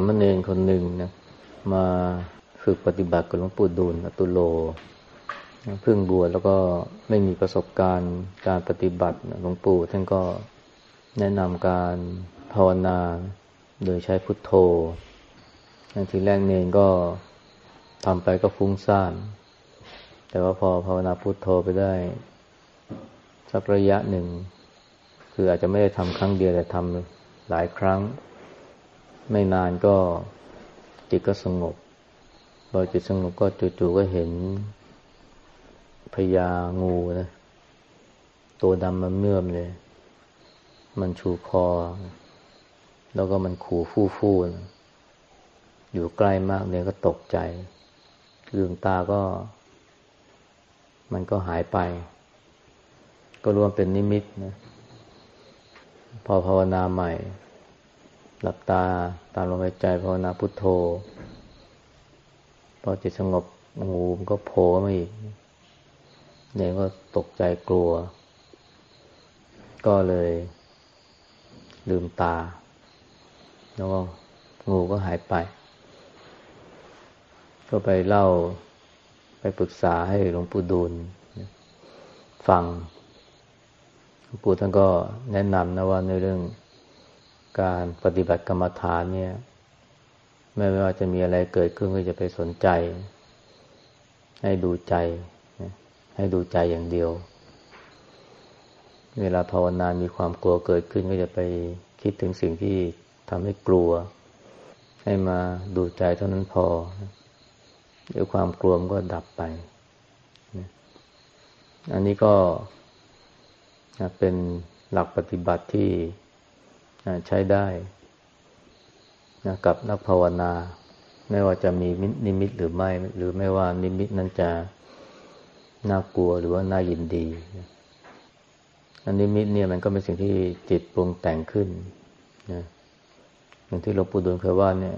ามเณรคนหนึ่งนะมาฝึกปฏิบัติกับหลวงปู่ดูลอตุโลเพิ่งบวชแล้วก็ไม่มีประสบการณ์การปฏิบัติหลวงปู่ท่านก็แนะนำการภาวนาโดยใช้พุทโธทีแรกเนรก็ทำไปก็ฟุ้งซ่าน แต่ว่าพอภาวนาพุทโธไปได้ สักระยะหนึ่ง คืออาจจะไม่ได้ทำครั้งเดียวแต่ทำหลายครั้ง ไม่นานก็จิตก็สงบพอจิตสงบก็จู่ๆก็เห็นพญางูนะตัวดำมันเมื่อมเลย มันชูคอ แล้วก็มันขู่ฟู่ฟู่นะอยู่ใกล้มากเนี่ยก็ตกใจลืมตาก็ มันก็หายไป ก็รวมเป็นนิมิตนะ พอภาวนาใหม่ หลับตาตามลมหายใจภาวนาพุทโธ พอจิตสงบงูมันก็โผล่มาอีกเนี่ยก็ตกใจกลัว ก็เลยลืมตา แล้วก็งูก็หายไป ก็ไปเล่าไปปรึกษาให้หลวงปู่ดูลฟังหลวงปู่ท่านก็แนะนำนะว่าในเรื่อง การปฏิบัติกรรมฐานเนี่ยไม่ว่าจะมีอะไรเกิดขึ้นก็จะไปสนใจ ให้ดูใจ ให้ดูใจอย่างเดียว เวลาภาวนามีความกลัวเกิดขึ้นก็จะไปคิดถึงสิ่งที่ทำให้กลัว ให้มาดูใจเท่านั้นพอเดี๋ยวความกลัวมันก็ดับไป อันนี้ก็เป็นหลักปฏิบัติที่ ใช้ได้นะกับนักภาวนา ไม่ว่าจะมีนิมิตหรือไม่ หรือไม่ว่านิมิตนั้นจะน่ากลัวหรือว่าน่ายินดีอันนี้มิตเนี่ยมันก็เป็นสิ่งที่จิตปรุงแต่งขึ้นนะอย่างที่หลวงปู่ดูลเคยว่าเนี่ย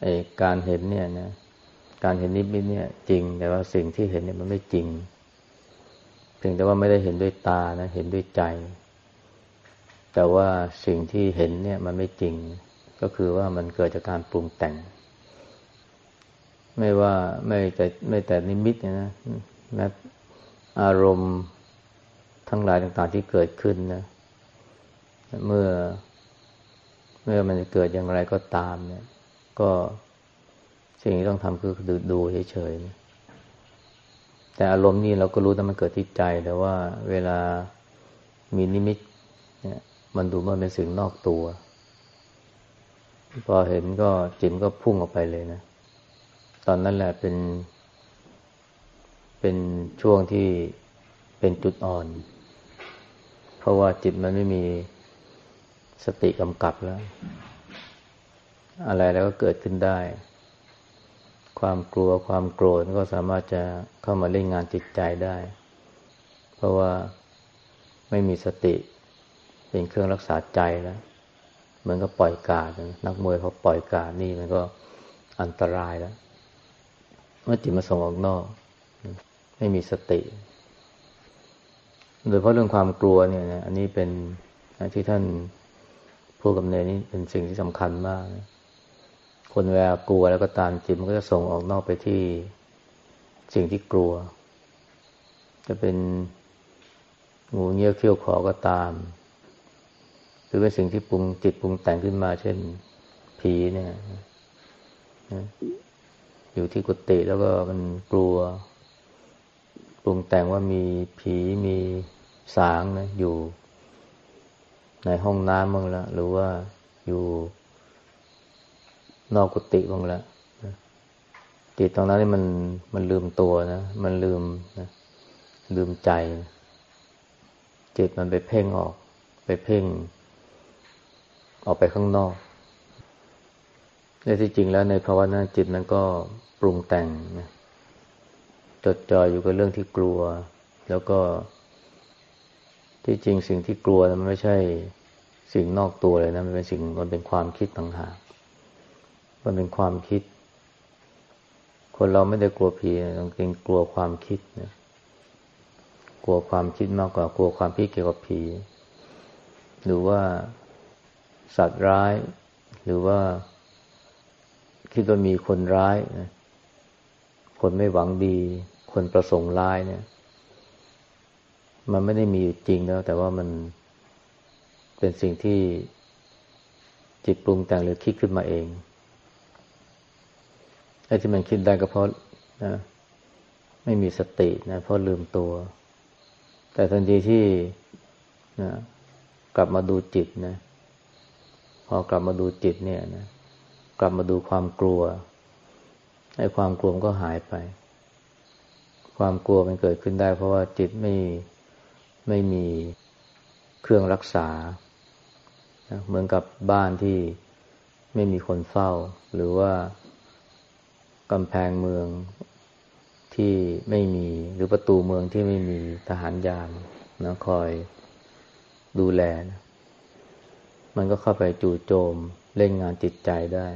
ไอการเห็นเนี่ยนะการเห็นนิมิตเนี่ย จริง แต่ว่าสิ่งที่เห็นเนี่ยมันไม่จริงเพียงแต่ว่าไม่ได้เห็นด้วยตานะ เห็นด้วยใจ แต่ว่าสิ่งที่เห็นเนี่ยมันไม่จริง ก็คือว่ามันเกิดจากการปรุงแต่ง ไม่ว่าไม่แต่ไม่แต่นิมิตนะแม้อารมณ์ทั้งหลายต่างๆที่เกิดขึ้นนะ เมื่อเมื่อมันจะเกิดอย่างไรก็ตามเนี่ย ก็สิ่งที่ต้องทำคือดูดูเฉยๆแต่อารมณ์นี่เราก็รู้ว่ามันเกิดที่ใจ แต่ว่าเวลามีนิมิต มันดูมันเป็นสิ่งนอกตัว พอเห็นก็จิมก็พุ่งออกไปเลยนะ ตอนนั้นแหละเป็น เป็นช่วงที่เป็นจุดอ่อน เพราะว่าจิตมันไม่มีสติกำกับแล้ว อะไรแล้วก็เกิดขึ้นได้ ความกลัวความโกรธก็สามารถจะเข้ามาเล่นงานจิตใจได้ เพราะว่าไม่มีสติ เป็นเครื่องรักษาใจแล้วเหมือนกับปล่อยกาดนักมวยเขาปล่อยกาดนี่มันก็อันตรายแล้วเมื่อจิตมาส่งออกนอก ไม่มีสติ โดยเพราะเรื่องความกลัวเนี่ยนะอันนี้เป็นที่ท่านพูดกับเนนี่เป็นสิ่งที่สำคัญมากนะคนเวลากลัวแล้วก็ตามจิตมันก็จะส่งออกนอกไปที่สิ่งที่กลัว จะเป็นงูเงี้ยวเขี้ยวขอก็ตาม หรือเป็นสิ่งที่ปรุงจิตปรุงแต่งขึ้นมา เช่นผีเนี่ยอยู่ที่กุฏิแล้วก็มันกลัว ปรุงแต่งว่ามีผีมีสางนะอยู่ ในห้องน้ำบ้างละหรือว่าอยู่นอกกุฏิบ้างละจิตตรงนั้นนี่มันมันลืมตัวนะมันลืมนะลืมใจ จิตมันไปเพ่งออก ไปเพ่ง ออกไปข้างนอกในที่จริงแล้วในภาวะนั้นจิตมันก็ปรุงแต่งนะจดจ่ออยู่กับเรื่องที่กลัว แล้วก็ ที่จริงสิ่งที่กลัวมันไม่ใช่สิ่งนอกตัวเลยนะมันเป็นสิ่งมันเป็นความคิดต่างหากมันเป็นความคิด คนเราไม่ได้กลัวผีต้องกลัวความคิดนะกลัวความคิดมากกว่ากลัวความคิดเกี่ยวกับผี หรือว่า สัตว์ร้าย หรือว่าคิดว่ามีคนร้ายนะคนไม่หวังดี คนประสงค์ร้ายเนี่ย มันไม่ได้มีอยู่จริงแล้ว แต่ว่ามันเป็นสิ่งที่จิตปรุงแต่งหรือคิดขึ้นมาเองไอ้ที่มันคิดได้ก็เพราะนะไม่มีสตินะเพราะลืมตัว แต่ทันทีที่นะกลับมาดูจิตนะ พอกลับมาดูจิตเนี่ยนะกลับมาดูความกลัวไอ้ความกลัวก็หายไป ความกลัวมันเกิดขึ้นได้ เพราะว่าจิตไม่ไม่มีเครื่องรักษาเหมือนกับบ้านที่ไม่มีคนเฝ้า หรือว่ากำแพงเมืองที่ไม่มีหรือประตูเมืองที่ไม่มีทหารยามนะคอยดูแลนะ มันก็เข้าไปจู่โจมเล่นงานจิตใจได้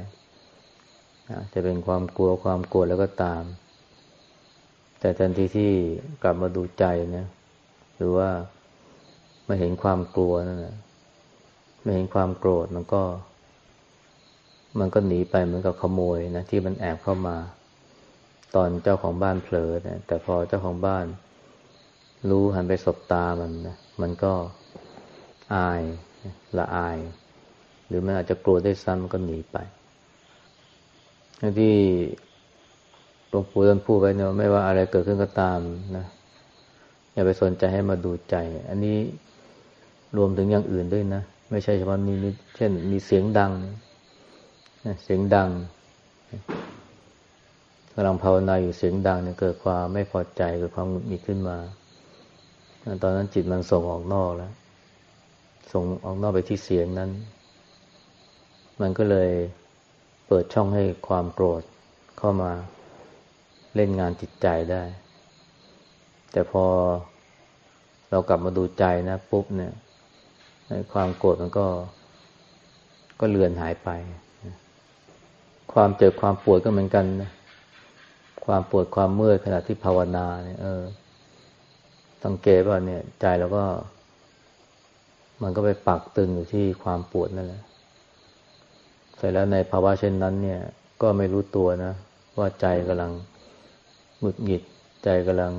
จะเป็นความกลัวความกลัวแล้วก็ตาม แต่ทันทีที่กลับมาดูใจเนะหรือว่ามาเห็นความกลัวนั่นแหละไม่เห็นความโกรธมันก็ มันก็หนีไปเหมือนกับขโมยนะที่มันแอบเข้ามา ตอนเจ้าของบ้านเผลอนะแต่พอเจ้าของบ้าน รู้หันไปสบตามันนะมันก็อาย ละอาย หรือมันอาจจะกลัวได้ซ้ำก็หนีไปที่หลวงปู่ท่านพูดไว้เนี่ยไม่ว่าอะไรเกิดขึ้นก็ตามนะอย่าไปสนใจให้มาดูใจ อันนี้รวมถึงอย่างอื่นด้วยนะ ไม่ใช่เฉพาะนี้นิเช่น มีเสียงดังเสียงดังกำลังภาวนาอยู่เสียงดังเนี่ยเกิดความไม่พอใจเกิดความหงุดหงิดขึ้นมา ตอนนั้นจิตมันส่งออกนอกแล้ว ส่งออกนอกไปที่เสียงนั้น มันก็เลยเปิดช่องให้ความโกรธเข้ามาเล่นงานจิตใจได้ แต่พอเรากลับมาดูใจนะปุ๊บเนี่ยความโกรธมันก็ ก็เลือนหายไป ความเจ็บความปวดก็เหมือนกันนะความปวดความเมื่อยขณะที่ภาวนาเนี่ยเออสังเกตว่าเนี่ย ใจเราก็ มันก็ไปปักตึงอยู่ที่ความปวดนั่นแหละ เสร็จแล้วในภาวะเช่นนั้น เนี่ย ก็ไม่รู้ตัวนะ ว่าใจกำลังหงุดหงิด ใจกำลัง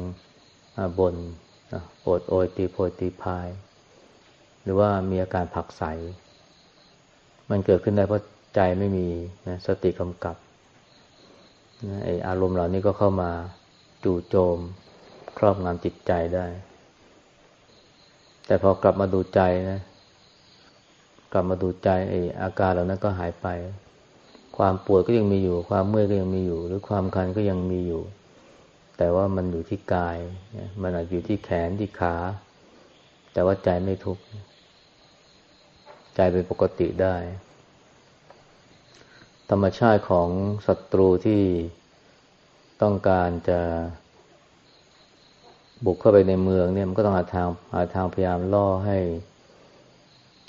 บนโอดโอยตีโพยตีพาย หรือว่ามีอาการผักใส มันเกิดขึ้นได้เพราะใจไม่มีนะสติกำกับนะไออารมณ์เหล่านี้ก็เข้ามาจู่โจมครอบงำจิตใจได้ แต่พอกลับมาดูใจนะ กลับมาดูใจไออาการเหล่านั้นก็หายไป ความปวดก็ยังมีอยู่ ความเมื่อยก็ยังมีอยู่ หรือความคันก็ยังมีอยู่ แต่ว่ามันอยู่ที่กาย มันอาจอยู่ที่แขนที่ขา แต่ว่าใจไม่ทุกข์ใจเป็นปกติได้ ธรรมชาติของศัตรูที่ต้องการจะ บุกเข้าไปในเมืองเนี่ยมันก็ต้องหาทางหาทางพยายามล่อให้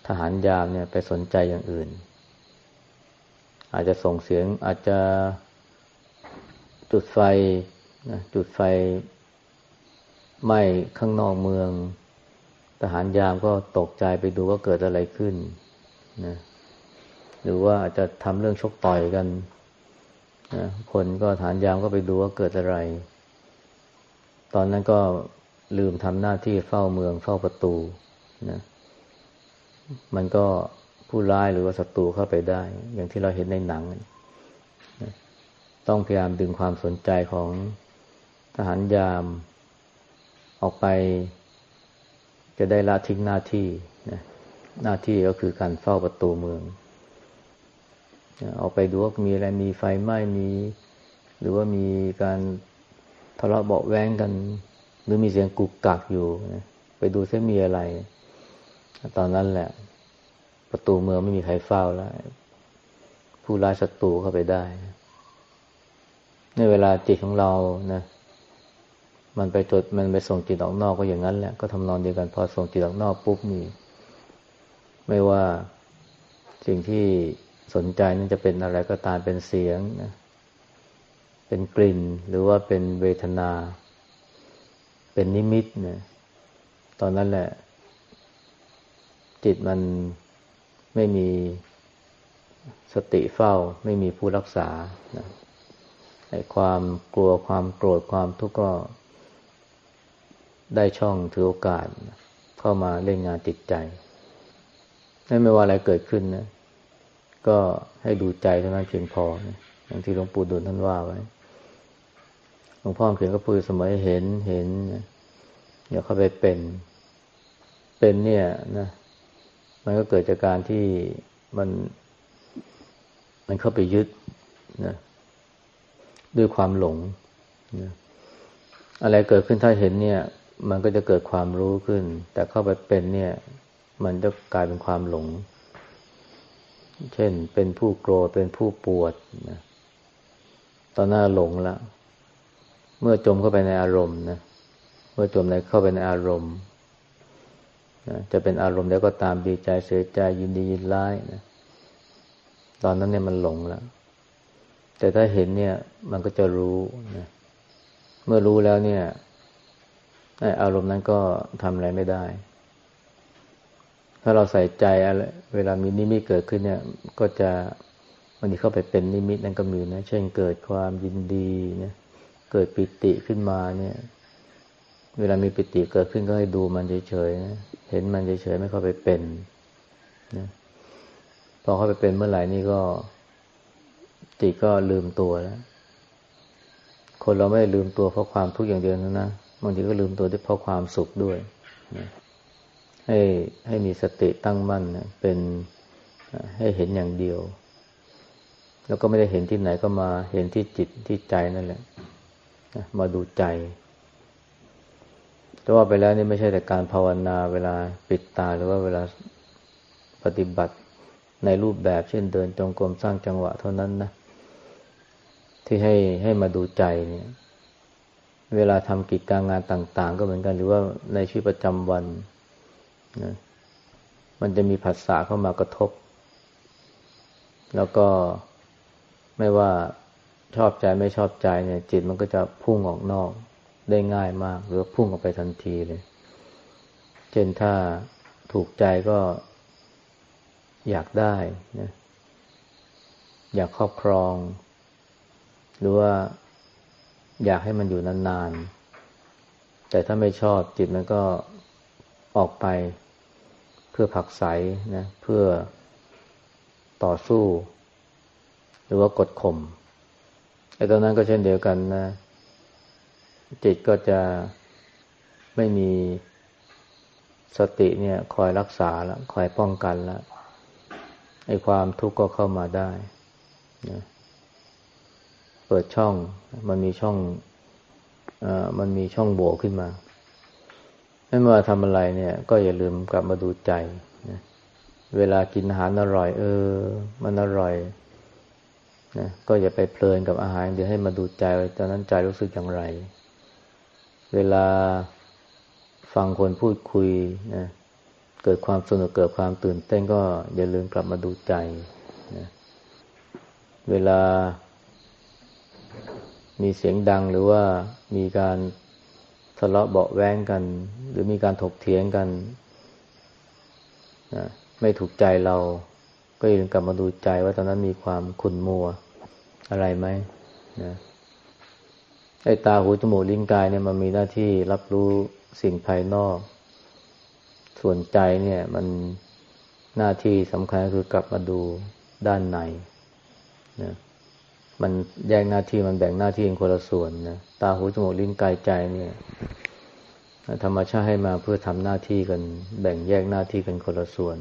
ทหารยามเนี่ยไปสนใจอย่างอื่น อาจจะส่งเสียงอาจจะจุดไฟนะจุดไฟไหม้ข้างนอกเมือง ทหารยามก็ตกใจไปดูว่าเกิดอะไรขึ้นนะหรือว่าอาจจะทำเรื่องชกต่อยกันนะคนก็ฐานยามก็ไปดูว่าเกิดอะไร ตอนนั้นก็ลืมทำหน้าที่เฝ้าเมืองเฝ้าประตูนะมันก็ผู้ร้ายหรือว่าศัตรูเข้าไปได้ อย่างที่เราเห็นในหนังต้องพยายามดึงความสนใจของทหารยาม ออกไป จะได้ละทิ้งหน้าที่นะหน้าที่ก็คือการเฝ้าประตูเมืองออกไปดูว่ามีอะไรมีไฟไหม้มี หรือว่ามีการ ทะเลาะเบาแว้งกัน หรือมีเสียงกุกกักอยู่นะไปดูซิมีอะไร ตอนนั้นแหละ ประตูเมืองไม่มีใครเฝ้าแล้ว ผู้ร้ายศัตรูเข้าไปได้ ในเวลาจิตของเรานะมันไปจดมันไปส่งจิตออกนอกก็อย่างนั้นแหละก็ทำนองเดียวกันพอส่งจิตออกนอกปุ๊บนี่ไม่ว่าสิ่งที่สนใจนั้นจะเป็นอะไรก็ตามเป็นเสียงนะ เป็นกลิ่น หรือว่าเป็นเวทนา เป็นนิมิตเนะตอนนั้นแหละ จิตมันไม่มีสติเฝ้า ไม่มีผู้รักษาไอ้ความกลัวความโกรธความทุกข์ก็ได้ช่องถือโอกาส เข้ามาเล่นงานจิตใจไม่ว่าอะไรเกิดขึ้นนะ ก็ให้ดูใจเท่านั้นเพียงพอนะอย่างที่หลวงปู่ดูลท่านว่าไว้ ลวงพ่อเขียนก็พูดสมอเห็นเห็นอย่าเข้าไปเป็น เป็นเนี่ยนะมันก็เกิดจากการที่มันมันเข้าไปยึดนะด้วยความหลงนะอะไรเกิดขึ้นถ้าเห็นเนี่ย มันก็จะเกิดความรู้ขึ้น แต่เข้าไปเป็นเนี่ย มันจะกลายเป็นความหลง เช่นเป็นผู้โกรธเป็นผู้ปวดนะตอนหน้าหลงและ เมื่อจมเข้าไปในอารมณ์นะเมื่อจมในเข้าไปในอารมณ์นะจะเป็นอารมณ์แล้วก็ตามดีใจเสียใจยินดียินร้ายนะตอนนั้นเนี่ยมันหลงแล้วแต่ถ้าเห็นเนี่ย มันก็จะรู้นะเมื่อรู้แล้วเนี่ยอารมณ์นั้นก็ทำอะไรไม่ได้ ถ้าเราใส่ใจอะไรเวลามีนิมิตเกิดขึ้นเนี่ย ก็จะวันนี้เข้าไปเป็นนิมิตนั่นก็มีนะ เช่นเกิดความยินดีเนี่ย เกิดปิติขึ้นมาเนี่ย เวลามีปิติเกิดขึ้นก็ให้ดูมันเฉยๆนะเห็นมันเฉยๆไม่เข้าไปเป็นนะพอเข้าไปเป็นเมื่อไหร่นี่ก็จิตก็ลืมตัวแล้ว คนเราไม่ได้ลืมตัวเพราะความทุกข์อย่างเดียวนะบางทีก็ลืมตัวด้วยเพราะความสุขด้วยนะให้ให้มีสติตั้งมั่นนะเป็นให้เห็นอย่างเดียว แล้วก็ไม่ได้เห็นที่ไหนก็มาเห็นที่จิตที่ใจนั่นแหละ มาดูใจแต่ว่าไปแล้วนี่ไม่ใช่แต่การภาวนาเวลาปิดตาหรือว่าเวลาปฏิบัติในรูปแบบเช่นเดินจงกรมสร้างจังหวะเท่านั้นนะ ที่ให้ให้มาดูใจเนี่ย เวลาทำกิจการงานต่าง ๆ ก็เหมือนกันหรือว่าในชีวิตประจำวันนะมันจะมีผัสสะเข้ามากระทบ แล้วก็ไม่ว่า ชอบใจไม่ชอบใจเนี่ย จิตมันก็จะพุ่งออกนอกได้ง่ายมาก หรือพุ่งออกไปทันทีเลย เช่นถ้าถูกใจก็อยากได้นะอยากครอบครอง หรือว่าอยากให้มันอยู่นานๆ แต่ถ้าไม่ชอบจิตมันก็ออกไปเพื่อผักใสนะ เพื่อต่อสู้ หรือว่ากดข่ม ไอ้ตอนนั้นก็เช่นเดียวกันนะ จิตก็จะไม่มีสติเนี่ย คอยรักษาแล้วคอยป้องกันแล้วไอ้ความทุกข์ก็เข้ามาได้นะเปิดช่อง มันมีช่องอมันมีช่องโหว่ขึ้นมาไม่ว่าทำอะไรเนี่ย ก็อย่าลืมกลับมาดูใจนะเวลากินอาหารอร่อย เออ มันอร่อย นะก็อย่าไปเพลินกับอาหาร เดี๋ยวให้มาดูใจตอนนั้นใจรู้สึกอย่างไร เวลาฟังคนพูดคุยนะเกิดความสนุกเกิดความตื่นเต้นก็อย่าลืมกลับมาดูใจนะเวลา มีเสียงดังหรือว่ามีการทะเลาะเบาแว้งกัน หรือมีการถกเถียงกันนะไม่ถูกใจเรา ก็อย่าลืมกลับมาดูใจว่าตอนนั้นมีความขุ่นมัว อะไรไหมนะไอ้ตาหูจมูกลิ้นกายเนี่ยมันมีหน้าที่รับรู้สิ่งภายนอก ส่วนใจเนี่ย มันหน้าที่สำคัญคือกลับมาดูด้านในนะมันแยกหน้าที่มันแบ่งหน้าที่เป็นคนละส่วนนะตาหูจมูกลิ้นกายใจเนี่ยธรรมชาติให้มาเพื่อทำหน้าที่กัน แบ่งแยกหน้าที่กันคนละส่วน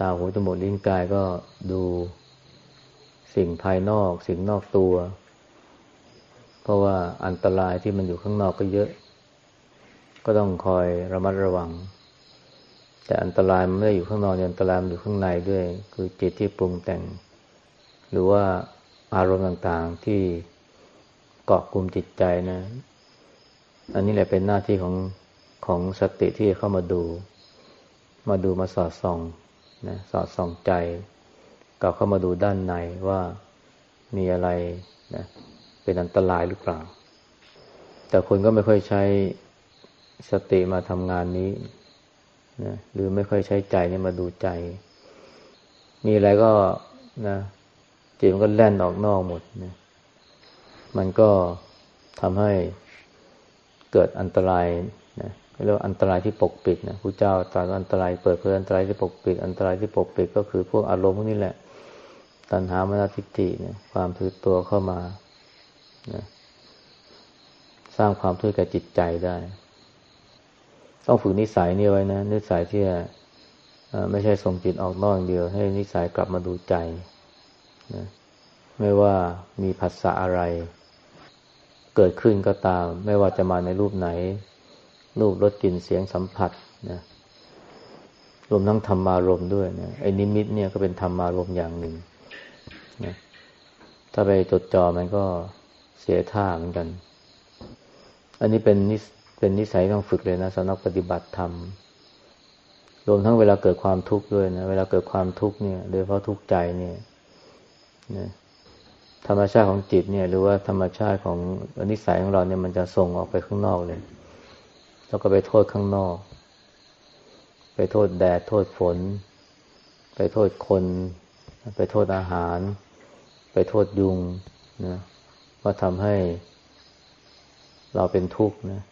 ตาหูจมูกลิ้นกายก็ดู สิ่งภายนอก สิ่งนอกตัว เพราะว่าอันตรายที่มันอยู่ข้างนอกก็เยอะ ก็ต้องคอยระมัดระวัง แต่อันตรายมันไม่ได้อยู่ข้างนอกอันตรายมันอยู่ข้างในด้วย คือจิตที่ปรุงแต่ง หรือว่าอารมณ์ต่างๆที่เกาะกลุ่มจิตใจนะ อันนี้แหละเป็นหน้าที่ของของสติที่เข้ามาดู มาดูมาสอดส่องนะสอดส่องใจ กลับเข้ามาดูด้านในว่ามีอะไรนะเป็นอันตรายหรือเปล่า แต่คนก็ไม่ค่อยใช้สติมาทำงานนี้นะหรือไม่ค่อยใช้ใจเนี่ยมาดูใจ มีอะไรก็นะจิตมันก็แล่นออกนอกหมดนะมันก็ทำให้เกิดอันตรายนะเรียกว่าอันตรายที่ปกปิดนะพระเจ้าตรัสอันตรายเปิดเผยอันตรายที่ปกปิด อันตรายที่ปกปิดก็คือพวกอารมณ์พวกนี้แหละ ตัณหามนทิฏฐิเนี่ย ความถือตัวเข้ามานะสร้างความทุกข์แก่จิตใจได้ ต้องฝึกนิสัยนี่ไว้นะ นิสัยที่ไม่ใช่ส่งจิตออกนอกเดียว ให้นิสัยกลับมาดูใจนะไม่ว่ามีภาษาอะไร เกิดขึ้นก็ตาม ไม่ว่าจะมาในรูปไหน รูปรสกลิ่นเสียงสัมผัสนะรวมทั้งธรรมารมด้วยนะไอ้นิมิตเนี่ยก็เป็นธรรมารมอย่างหนึ่ง นะถ้าไปจดจ่อมันก็เสียท่าเหมือนกัน อันนี้เป็นนิสเป็นนิสัยต้องฝึกเลยนะสำนักปฏิบัติธรรม รวมทั้งเวลาเกิดความทุกข์ด้วยนะ เวลาเกิดความทุกข์เนี่ย โดยเฉพาะทุกข์ใจเนี่ยนะธรรมชาติของจิตเนี่ย หรือว่าธรรมชาติของนิสัยของเราเนี่ยมันจะส่งออกไปข้างนอกเลย แล้วก็ไปโทษข้างนอก ไปโทษแดด โทษฝน ไปโทษคน ไปโทษอาหาร ไปโทษยุงนะว่าทำให้เราเป็นทุกข์นะ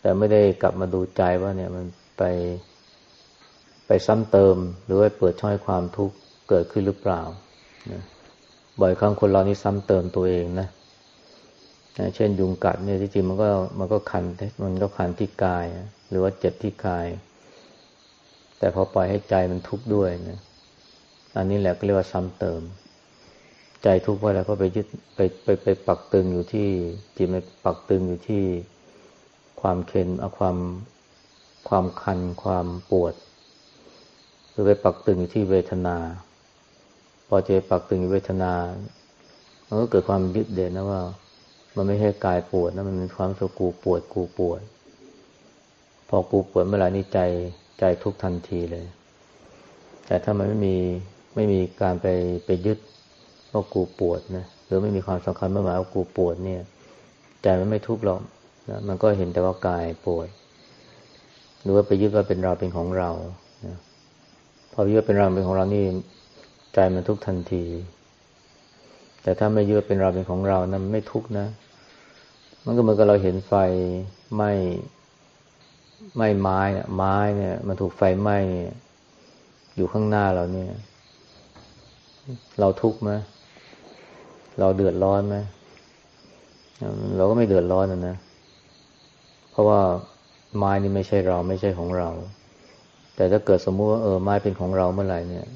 แต่ไม่ได้กลับมาดูใจว่าเนี่ยมันไปไปซ้ำเติม หรือว่าเปิดช่องให้ความทุกข์เกิดขึ้นหรือเปล่านะบ่อยครั้งคนเรานี่ซ้ำเติมตัวเองนะนะเช่นยุงกัดเนี่ยที่จริงมันก็มันก็คันมันก็คันที่กาย หรือว่าเจ็บที่กาย แต่พอปล่อยให้ใจมันทุกข์ด้วยนะอันนี้แหละก็เรียกว่าซ้ำเติม ใจทุกข์เพราะอะไรเพราะไปยึดไปไปไปปักตึงอยู่ที่จิตไปปักตึงอยู่ที่ความเค็นเอาความความคันความปวด หรือไปปักตึงอยู่ที่เวทนา พอเจปักตึงอยู่เวทนามันก็เกิดความยึดเด่นนะว่า มันไม่ใช่กายปวดนะมันเป็นความสุขกูปวดกูปวด พอกูปวดเมื่อไหร่นี่ใจใจทุกทันทีเลย แต่ถ้ามันไม่มีไม่มีการไปไปยึด ว่ากูปวดนะหรือไม่มีความสำคัญเมื่อหมายว่ากูปวดเนี่ยใจมันไม่ทุกข์หรอกนะมันก็เห็นแต่ว่ากายปวดหรือว่าไปยึดว่าเป็นเราเป็นของเรานะพอยึดว่าเป็นเราเป็นของเรานี่ใจมันทุกข์ทันที แต่ถ้าไม่ยึดเป็นเราเป็นของเรานะมันไม่ทุกข์นะ มันก็เหมือนกับเราเห็นไฟไหม้ไหม้ไม้ไม้เนี่ย มันถูกไฟไหม้อยู่ข้างหน้าเราเนี่ย เราทุกข์ไหม เราเดือดร้อนไหมเราก็ไม่เดือดร้อนนะนะ เพราะว่าไม้นี่ไม่ใช่เราไม่ใช่ของเรา แต่ถ้าเกิดสมมุติว่าเออไม้เป็นของเราเมื่อไหร่เนี่ย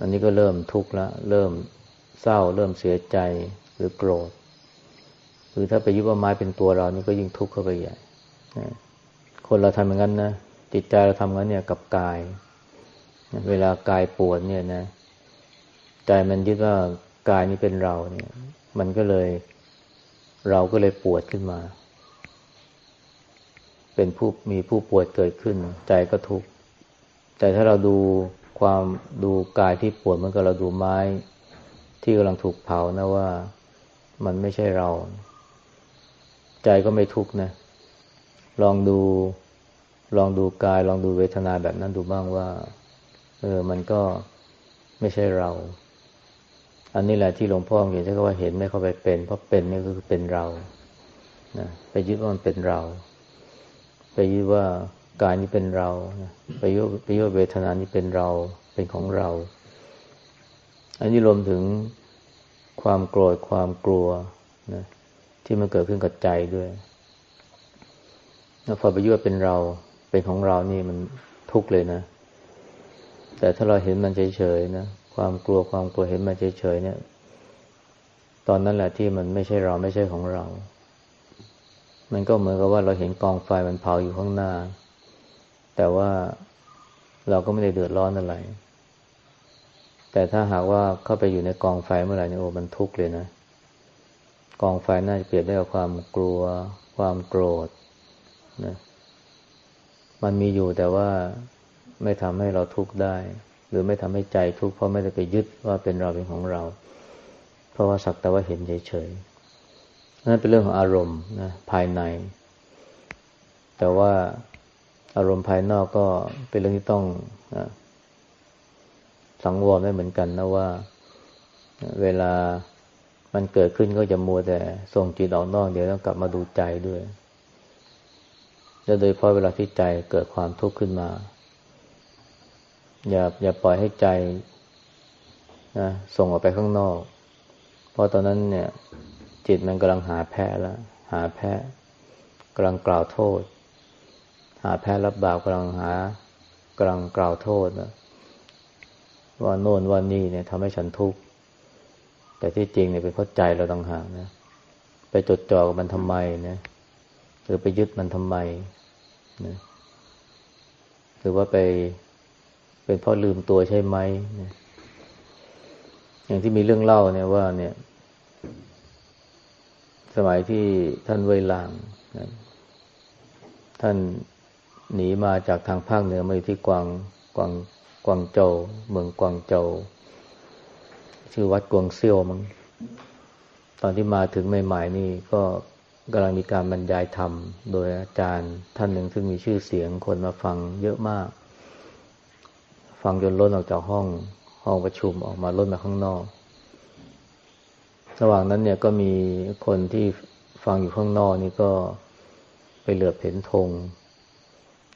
อันนี้ก็เริ่มทุกข์ละ เริ่มเศร้า เริ่มเสียใจหรือโกรธ หรือถ้าไปยึดว่าไม้เป็นตัวเรา นี่ก็ยิ่งทุกข์เข้าไปใหญ่คนเราทำอย่างนั้นนะจิตใจเราทำงั้นเนี่ยกับกาย เวลากายปวดเนี่ยนะ ใจมันยึดว่า กายนี้เป็นเราเนี่ย มันก็เลย เราก็เลยปวดขึ้นมา เป็นผู้มีผู้ปวดเกิดขึ้น ใจก็ทุกข์แต่ถ้าเราดูความดูกายที่ปวดมันก็เราดูไม้ ที่กำลังถูกเผานะว่ามันไม่ใช่เรา ใจก็ไม่ทุกข์นะ ลองดู ลองดูกาย ลองดูเวทนาแบบนั้นดูบ้างว่า เออ มันก็ไม่ใช่เรา อันนี้แหละที่หลวงพ่อเขียนใช้คำว่าเห็นไม่เข้าไปเป็น เพราะเป็นนี่ก็คือเป็นเรานะไปยึดว่ามันเป็นเรา ไปยึดว่ากายนี้เป็นเราไปยุไปยุเวทนานี้เป็นเราเป็นของเรา อันนี้รวมถึงความโกรธความกลัวนะที่มันเกิดขึ้นกับใจด้วยแล้วพอไปยุเป็นเราเป็นของเรานี่มันทุกข์เลยนะ แต่ถ้าเราเห็นมันเฉยๆนะ ความกลัวความกลัวเห็นมันเฉยๆเนี่ย ตอนนั้นแหละที่มันไม่ใช่เราไม่ใช่ของเรา มันก็เหมือนกับว่าเราเห็นกองไฟมันเผาอยู่ข้างหน้า แต่ว่าเราก็ไม่ได้เดือดร้อนอะไร แต่ถ้าหากว่าเข้าไปอยู่ในกองไฟเมื่อไหร่เนี่ยโอ้มันทุกข์เลยนะ กองไฟน่าจะเปรียบได้กับความกลัว ความโกรธนะ มันมีอยู่แต่ว่าไม่ทำให้เราทุกข์ได้ หรือไม่ทำให้ใจทุกข์เพราะไม่ได้ไปยึดว่าเป็นเราเป็นของเรา เพราะว่าสักแต่ว่าเห็นเฉยๆนั่นเป็นเรื่องของอารมณ์นะภายใน แต่ว่าอารมณ์ภายนอกก็เป็นเรื่องที่ต้องสังวรไม่เหมือนกันนะว่า เวลามันเกิดขึ้นก็จะมัวแต่ส่งจิตออกนอก เดี๋ยวต้องกลับมาดูใจด้วยแล้วโดยเพราะเวลาที่ใจเกิดความทุกข์ขึ้นมา อย่าอย่าปล่อยให้ใจนะส่งออกไปข้างนอก เพราะตอนนั้นเนี่ย จิตมันกำลังหาแพ้แล้ว หาแพ้กำลังกล่าวโทษ หาแพ้รับบาปกำลังหากำลังกล่าวโทษนะว่าโน่นว่านี่เนี่ยทำให้ฉันทุกข์แต่ที่จริงเนี่ยเป็นเพราะใจเราต้องหากนะไปจดจ่อกับมันทำไมนะหรือไปยึดมันทำไมนะหรือว่าไป เป็นเพราะลืมตัวใช่ไหมอย่างที่มีเรื่องเล่าเนี่ยว่า เนี่ย สมัยที่ท่านเวลางนะท่านหนีมาจากทางภาคเหนือมาอยู่ที่กวางกวางกวางโจวเมืองกวางโจวชื่อวัดกวงเซี่ยวมั้งตอนที่มาถึงใหม่ๆนี่ก็กำลังมีการบรรยายธรรม โดยอาจารย์ท่านหนึ่งซึ่งมีชื่อเสียงคนมาฟังเยอะมาก ฟังจนล้นออกจากห้องห้องประชุมออกมาล้นมาข้างนอก ระหว่างนั้นเนี่ยก็มีคนที่ฟังอยู่ข้างนอกนี่ก็ไปเหลือบเห็นธง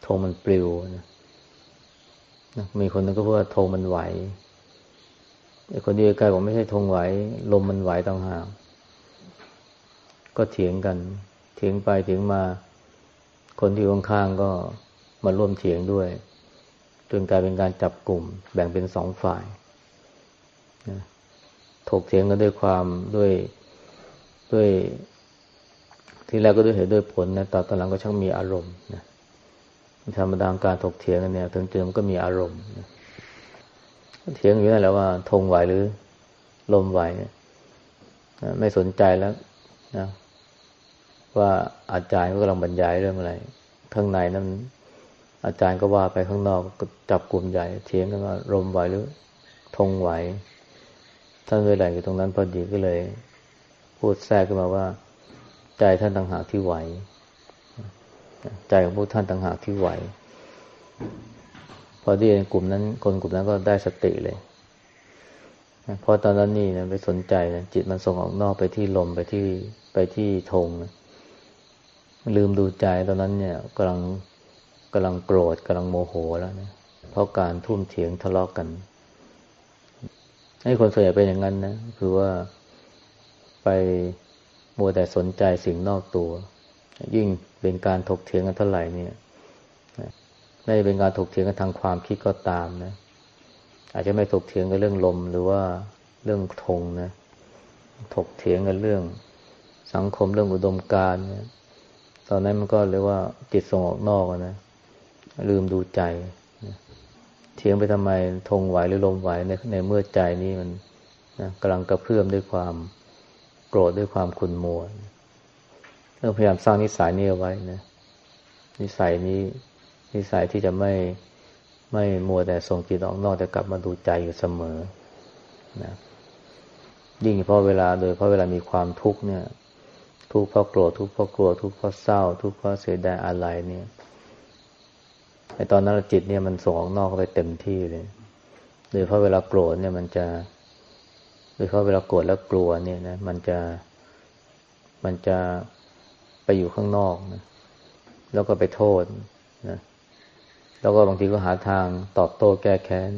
ธงมันปลิวนะมีคนนึงก็พูดว่าธงมันไหวไอ้คนที่ใกล้บอกไม่ใช่ธงไหว ลมมันไหวต่างหากก็เถียงกัน เถียงไปเถียงมา คนที่ข้างๆก็มาร่วมเถียงด้วย จนกลายเป็นการจับกลุ่ม แบ่งเป็นสองฝ่ายถกเถียงกันด้วยความด้วยด้วย ที่แรกก็ด้วยเหตุด้วยผลนะตอนตอนหลังก็ช่างมีอารมณ์นะธรรมดาการถกเถียงกันเนี่ยถึงเจอมันก็มีอารมณ์นะเถียงอยู่นั่นแหละว่าธงไหวหรือลมไหวไม่สนใจแล้วนะว่าอาจารย์ก็กำลังบรรยายเรื่องอะไรข้างในนั้น อาจารย์ก็ว่าไปข้างนอกจับกลุ่มใหญ่เถียงกันว่าลมไหวหรือธงไหว ท่านเลยไหลอยู่ตรงนั้นพอดีก็เลย พูดแทรกขึ้นมาว่า ใจท่านต่างหากที่ไหว ใจของพวกท่านต่างหากที่ไหว พอที่กลุ่มนั้น คนกลุ่มนั้นก็ได้สติเลยเพราะตอนนั้นนี่นะไปสนใจนะจิตมันส่งออกนอกไปที่ลมไปที่ไปที่ธงนะลืมดูใจตอนนั้นเนี่ยกำลัง กำลังโกรธกำลังโมโหแล้วนะเพราะการทุ่มเถียงทะเลาะกกันให้คนส่วนใหญ่เป็นอย่างนั้นนะคือว่าไปมัวแต่สนใจสิ่งนอกตัว ยิ่งเป็นการถกเถียงกันเท่าไหร่เนี่ยไม่เป็นการถกเถียงกันทางความคิดก็ตามนะ อาจจะไม่ถกเถียงกันเรื่องลมหรือว่าเรื่องธงนะ ถกเถียงกันเรื่องสังคมเรื่องอุดมการเนี่ยตอนนั้นมันก็เรียกว่าจิตส่งออกนอกนะ ลืมดูใจเถียงไปทำไมธงไหวหรือลมไหวในในเมื่อใจนี้มันนะกำลังกระเพื่อมด้วยความโกรธด้วยความขุ่นมัวเราพยายามสร้างนิสัยนี้เอาไว้นะนิสัยนี้ นิสัยที่จะไม่ไม่มัวแต่ส่งจิตออกนอกแต่กลับมาดูใจอยู่เสมอนะยิ่งเพราะเวลาโดยเพราะเวลามีความทุกข์เนี่ย ทุกข์เพราะโกรธทุกข์เพราะกลัวทุกข์เพราะเศร้า ทุกข์เพราะเสียดายอะไรเนี่ย ไอตอนนั้นจิตเนี่ยมันส่งออกนอกไปเต็มที่เลยโดยเพราะเวลาโกรธเนี่ยมันจะโดยเพราะเวลาโกรธแล้วกลัวเนี่ยนะมันจะมันจะไปอยู่ข้างนอกนะแล้วก็ไปโทษนะแล้วก็บางทีก็หาทางตอบโต้แก้แค้น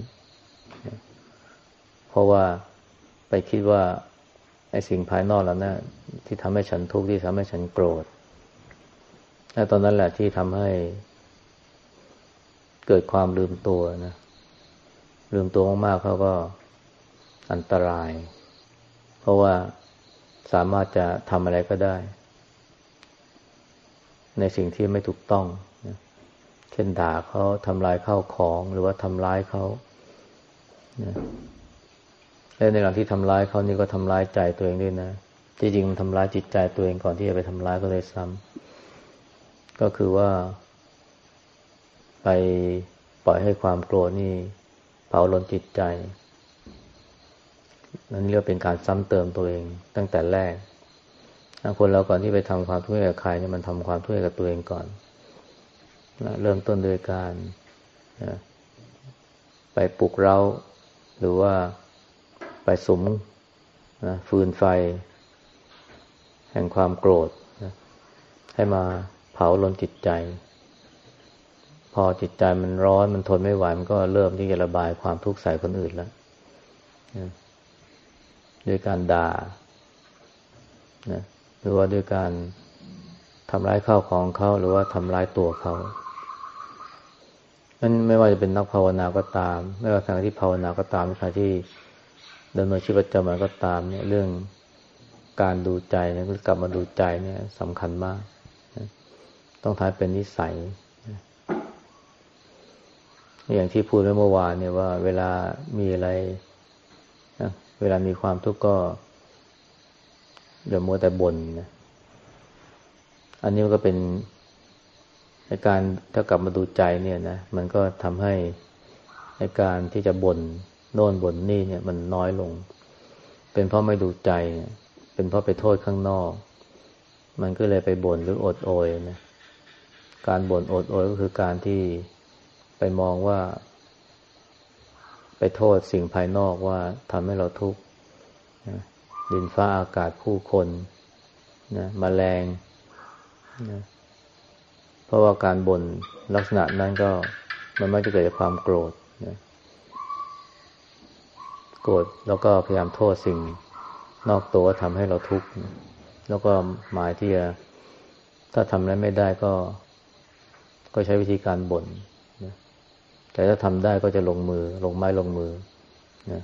เพราะว่าไปคิดว่าไอ้สิ่งภายนอกแล้วนะที่ทำให้ฉันทุกข์ที่ทำให้ฉันโกรธและตอนนั้นแหละที่ทำให้ เกิดความลืมตัวนะ ลืมตัวมากๆเขาก็อันตราย เพราะว่าสามารถจะทำอะไรก็ได้ ในสิ่งที่ไม่ถูกต้องเช่นด่าเขาทำลายข้าวของหรือว่าทำร้ายเขาและในหลังที่ทำร้ายเขานี่ก็ทำร้ายใจตัวเองด้วยนะจริงๆมันทำร้ายจิตใจตัวเองก่อนที่จะไปทำร้ายก็เลยซ้ำก็คือว่า ไปปล่อยให้ความโกรธนี่เผาลนจิตใจนั่นเรียกเป็นการซ้ำเติมตัวเองตั้งแต่แรกคนเราก่อนที่ไปทำความทุกข์กับใครเนี่ยมันทำความทุกข์กับตัวเองก่อน เริ่มต้นโดยการไปปลุกเราหรือว่าไปสมนะฟืนไฟ แห่งความโกรธนะให้มาเผาลนจิตใจ พอจิตใจมันร้อนมันทนไม่ไหวมันก็เริ่มที่จะระบายความทุกข์ใส่คนอื่นแล้วนะด้วยการด่านะหรือว่าด้วยการทำร้ายข้าวของเขาหรือว่าทำร้ายตัวเขานั้นไม่ว่าจะเป็นนักภาวนาก็ตาม ไม่ว่าทางที่ภาวนาก็ตามทางที่ดำเนินชีวิตประจำวันก็ตาม เนี่ยเรื่องการดูใจเนี่ยกลับมาดูใจเนี่ยสำคัญมาก ต้องทายเป็นนิสัย อย่างที่พูดเมื่อวานเนี่ยว่า เวลามีอะไรเวลามีความทุกข์ก็อย่ามัวแต่บ่นนะอันนี้ก็เป็นในการถ้ากลับมาดูใจเนี่ยนะมันก็ทำให้ในการที่จะบน่นโน่นบ่นนี่เนี่ย มันน้อยลง เป็นเพราะไม่ดูใจ เป็นเพราะไปโทษข้างนอก มันก็เลยไปบ่นหรืออดโอยนะการบ่นอดโอยก็คือการที่ ไปมองว่า ไปโทษสิ่งภายนอกว่าทำให้เราทุกข์ดินฟ้าอากาศผู้คนนะมแมลงนะเพราะว่าการบ่นลักษณะนั้นก็มันไม่จะเกิดจากความโกรธนะโกรธแล้วก็พยายามโทษสิ่งนอกตัวทำให้เราทุกข์แล้วก็หมายที่จะถ้าทำอะไรไม่ได้ก็ ก็ใช้วิธีการบ่น แต่ถ้าทำได้ก็จะลงมือ ลงไม้ลงมือนะ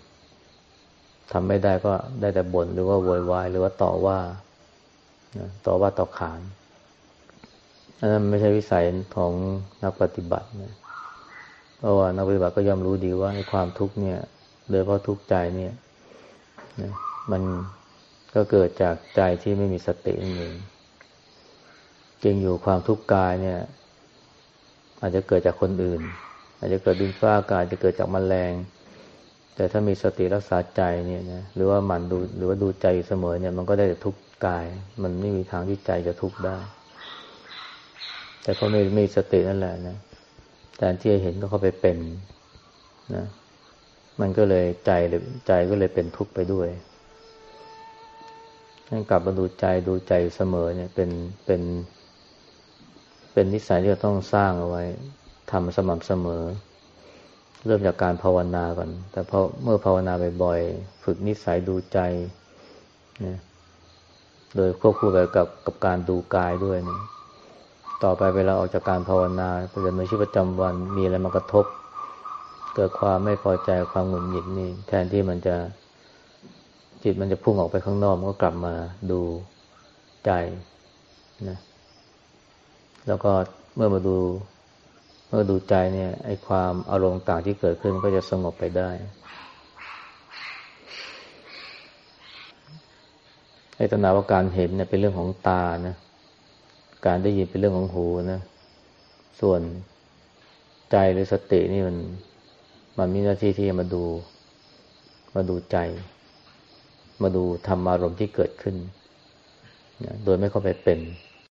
ทำไม่ได้ก็ได้แต่บ่นหรือว่าโวยวายหรือว่าต่อว่าต่อว่าต่อขานอันนั้นไม่ใช่วิสัยของนักปฏิบัตินะเพราะว่านักปฏิบัติก็ย่อมรู้ดีว่าในความทุกข์เนี่ย โดยเพราะทุกข์ใจเนี่ยนะมันก็เกิดจากใจที่ไม่มีสติเองจริงอยู่ความทุกข์กายเนี่ย อาจจะเกิดจากคนอื่น อาจจะเกิดดินฟ้าอากาศจะเกิดจากมแมลง แต่ถ้ามีสติรักษาใจเนี่ยนะหรือว่าหมั่นดูหรือว่าดูใจอยู่เสมอเนี่ยมันก็ได้แต่ทุกข์กาย มันไม่มีทางที่ใจจะทุกข์ได้ แต่เขาไม่มีสตินั่นแหละนะแต่ที่เห็นก็เขาไปเป็นนะ มันก็เลยใจหรือใจก็เลยเป็นทุกข์ไปด้วยนั่นกลับมาดูใจดูใจเสมอเนี่ยเป็นเป็น เป็นนิสัยที่เราต้องสร้างเอาไว้ ทำสม่ำเสมอ เริ่มจากการภาวนาก่อน แต่พอเมื่อภาวนาบ่อยๆ ฝึกนิสัยดูใจนะโดยควบคู่ไปกับกับการดูกายด้วยนะต่อไปเวลาออกจากการภาวนาประจำในชีวิตประจำวันมีอะไรมากระทบ เกิดความไม่พอใจความหงุดหงิดนี่ แทนที่มันจะจิตมันจะพุ่งออกไปข้างนอกมันก็กลับมาดูใจนะแล้วก็เมื่อมาดู เมื่อดูใจเนี่ยไอ้ความอารมณ์ต่างที่เกิดขึ้นก็จะสงบไปได้ไอ้ตนาว่าการเห็นเนี่ยเป็นเรื่องของตานะ การได้ยินเป็นเรื่องของหูนะ ส่วนใจหรือสตินี่มัน มันมีหน้าที่ที่จะมาดู มาดูใจ มาดูธรรมารมณ์ที่เกิดขึ้นนะโดยไม่เข้าไปเป็น